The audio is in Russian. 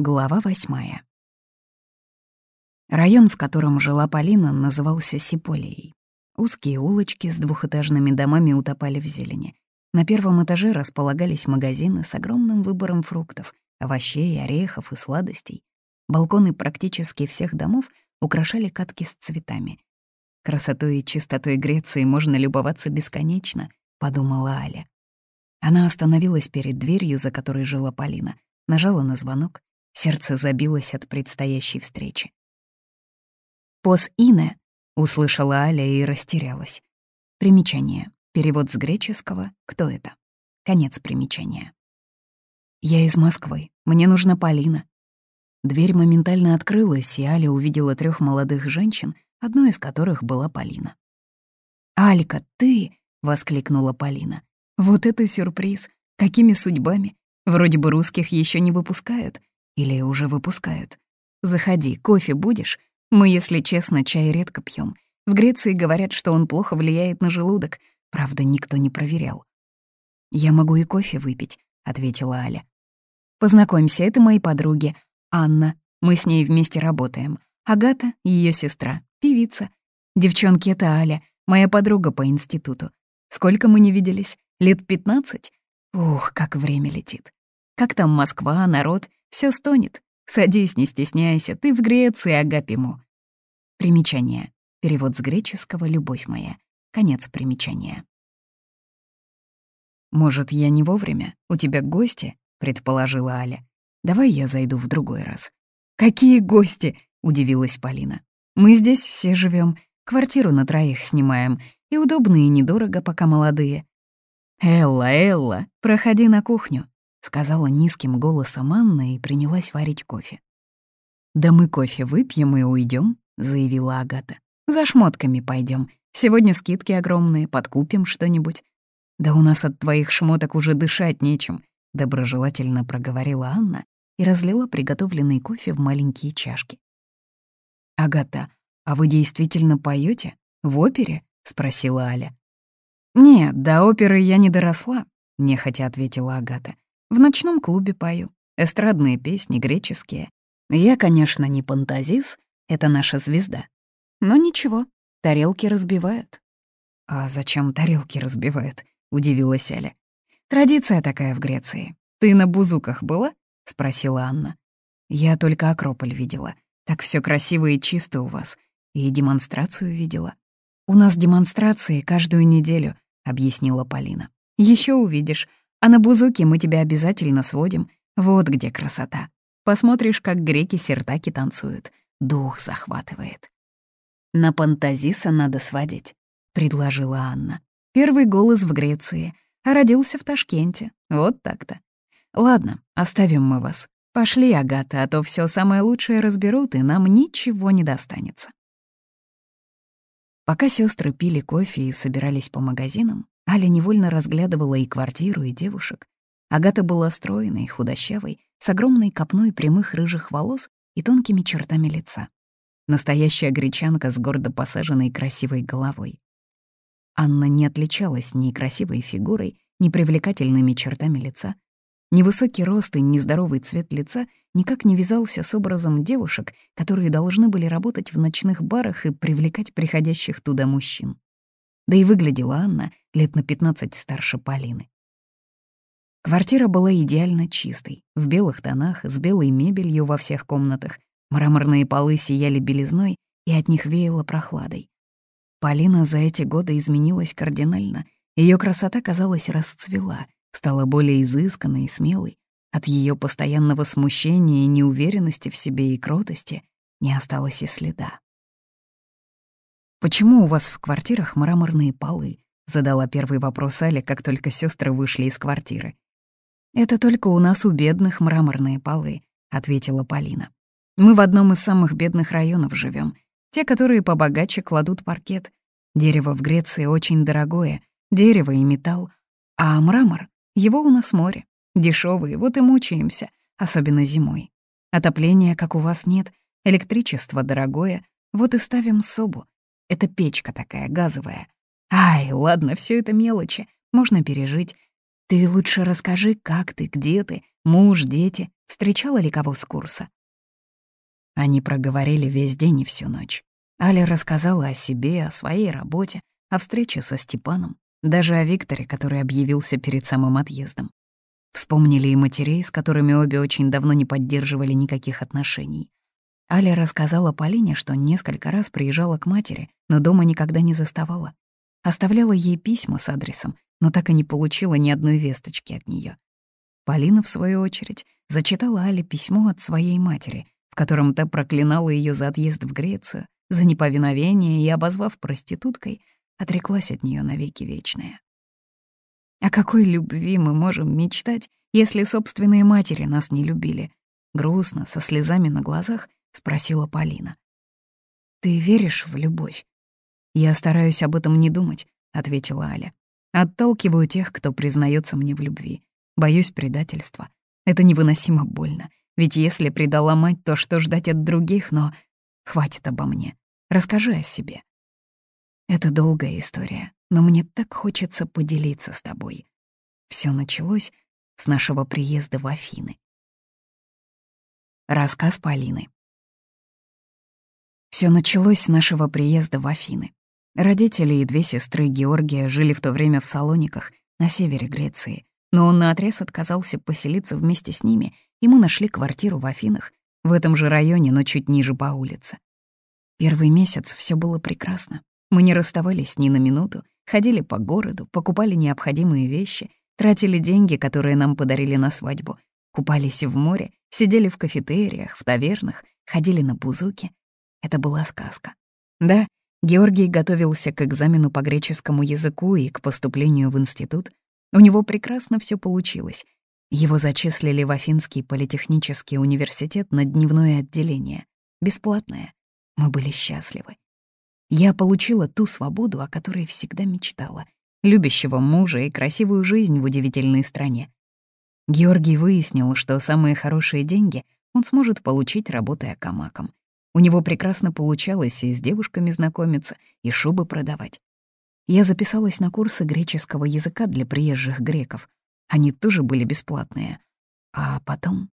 Глава восьмая. Район, в котором жила Полина, назывался Сиполией. Узкие улочки с двухэтажными домами утопали в зелени. На первом этаже располагались магазины с огромным выбором фруктов, овощей, орехов и сладостей. Балконы практически всех домов украшали катки с цветами. «Красотой и чистотой Греции можно любоваться бесконечно», — подумала Аля. Она остановилась перед дверью, за которой жила Полина, нажала на звонок, Сердце забилось от предстоящей встречи. «Пос ине», — услышала Аля и растерялась. Примечание. Перевод с греческого «Кто это?» Конец примечания. «Я из Москвы. Мне нужна Полина». Дверь моментально открылась, и Аля увидела трех молодых женщин, одной из которых была Полина. «Алька, ты!» — воскликнула Полина. «Вот это сюрприз! Какими судьбами? Вроде бы русских еще не выпускают. Или уже выпускают. Заходи, кофе будешь? Мы, если честно, чай редко пьем. В Греции говорят, что он плохо влияет на желудок. Правда, никто не проверял. «Я могу и кофе выпить», — ответила Аля. «Познакомься, это мои подруги. Анна. Мы с ней вместе работаем. Агата — ее сестра, певица. Девчонки, это Аля, моя подруга по институту. Сколько мы не виделись? Лет пятнадцать? Ух, как время летит. Как там Москва, народ? Все стонет. Садись, не стесняйся, ты в Греции, Агапиму. Примечание. Перевод с греческого «любовь моя». Конец примечания. «Может, я не вовремя? У тебя гости?» — предположила Аля. «Давай я зайду в другой раз». «Какие гости?» — удивилась Полина. «Мы здесь все живем, квартиру на троих снимаем, и удобно и недорого, пока молодые». «Элла, Элла, проходи на кухню», — сказала низким голосом Анна и принялась варить кофе. «Да мы кофе выпьем и уйдем, заявила Агата. «За шмотками пойдем. Сегодня скидки огромные, подкупим что-нибудь». «Да у нас от твоих шмоток уже дышать нечем», — доброжелательно проговорила Анна и разлила приготовленный кофе в маленькие чашки. «Агата, а вы действительно поете В опере?» — спросила Аля. «Нет, до оперы я не доросла», — нехотя ответила Агата. В ночном клубе пою. Эстрадные песни, греческие. Я, конечно, не пантазис, это наша звезда. Но ничего, тарелки разбивают. «А зачем тарелки разбивают?» — удивилась Аля. «Традиция такая в Греции. Ты на бузуках была?» — спросила Анна. «Я только Акрополь видела. Так все красиво и чисто у вас. И демонстрацию видела». «У нас демонстрации каждую неделю», — объяснила Полина. Еще увидишь. А на Бузуке мы тебя обязательно сводим. Вот где красота. Посмотришь, как греки-сертаки танцуют. Дух захватывает. «На Пантазиса надо сводить», — предложила Анна. «Первый голос в Греции, а родился в Ташкенте. Вот так-то. Ладно, оставим мы вас. Пошли, Агата, а то все самое лучшее разберут, и нам ничего не достанется». Пока сестры пили кофе и собирались по магазинам, Аля невольно разглядывала и квартиру, и девушек. Агата была стройной, худощавой, с огромной копной прямых рыжих волос и тонкими чертами лица. Настоящая гречанка с гордо посаженной красивой головой. Анна не отличалась ни красивой фигурой, ни привлекательными чертами лица. Невысокий рост и нездоровый цвет лица никак не вязался с образом девушек, которые должны были работать в ночных барах и привлекать приходящих туда мужчин. Да и выглядела Анна лет на 15 старше Полины. Квартира была идеально чистой, в белых тонах, с белой мебелью во всех комнатах. Мраморные полы сияли белизной, и от них веяло прохладой. Полина за эти годы изменилась кардинально. Ее красота, казалось, расцвела, стала более изысканной и смелой. От ее постоянного смущения и неуверенности в себе и кротости не осталось и следа. «Почему у вас в квартирах мраморные полы?» — задала первый вопрос Аля, как только сестры вышли из квартиры. «Это только у нас у бедных мраморные полы», — ответила Полина. «Мы в одном из самых бедных районов живем. Те, которые побогаче, кладут паркет. Дерево в Греции очень дорогое, дерево и металл. А мрамор, его у нас море. Дешевый, вот и мучаемся, особенно зимой. Отопления, как у вас, нет, электричество дорогое, вот и ставим собу. Это печка такая, газовая. Ай, ладно, все это мелочи, можно пережить. Ты лучше расскажи, как ты, где ты, муж, дети, Встречала ли кого с курса? Они проговорили весь день и всю ночь. Аля рассказала о себе, о своей работе, о встрече со Степаном, даже о Викторе, который объявился перед самым отъездом. Вспомнили и матерей, с которыми обе очень давно не поддерживали никаких отношений. Аля рассказала Полине, что несколько раз приезжала к матери, но дома никогда не заставала. Оставляла ей письма с адресом, но так и не получила ни одной весточки от нее. Полина, в свою очередь, зачитала Але письмо от своей матери, в котором та проклинала ее за отъезд в Грецию, за неповиновение и, обозвав проституткой, отреклась от нее навеки вечная. О какой любви мы можем мечтать, если собственные матери нас не любили? Грустно, со слезами на глазах, спросила Полина. Ты веришь в любовь? Я стараюсь об этом не думать, ответила Аля. Отталкиваю тех, кто признается мне в любви. Боюсь предательства. Это невыносимо больно. Ведь если предала мать, то что ждать от других, но... Хватит обо мне. Расскажи о себе. Это долгая история, но мне так хочется поделиться с тобой. Все началось с нашего приезда в Афины. Рассказ Полины. Все началось с нашего приезда в Афины. Родители и две сестры Георгия жили в то время в Салониках, на севере Греции, но он наотрез отказался поселиться вместе с ними, и мы нашли квартиру в Афинах, в этом же районе, но чуть ниже по улице. Первый месяц все было прекрасно. Мы не расставались ни на минуту, ходили по городу, покупали необходимые вещи, тратили деньги, которые нам подарили на свадьбу, купались в море, сидели в кафетериях, в тавернах, ходили на бузуки. Это была сказка. Да, Георгий готовился к экзамену по греческому языку и к поступлению в институт. У него прекрасно все получилось. Его зачислили в Афинский политехнический университет на дневное отделение. Бесплатное. Мы были счастливы. Я получила ту свободу, о которой всегда мечтала, любящего мужа и красивую жизнь в удивительной стране. Георгий выяснил, что самые хорошие деньги он сможет получить, работая камаком. У него прекрасно получалось и с девушками знакомиться, и шубы продавать. Я записалась на курсы греческого языка для приезжих греков. Они тоже были бесплатные. А потом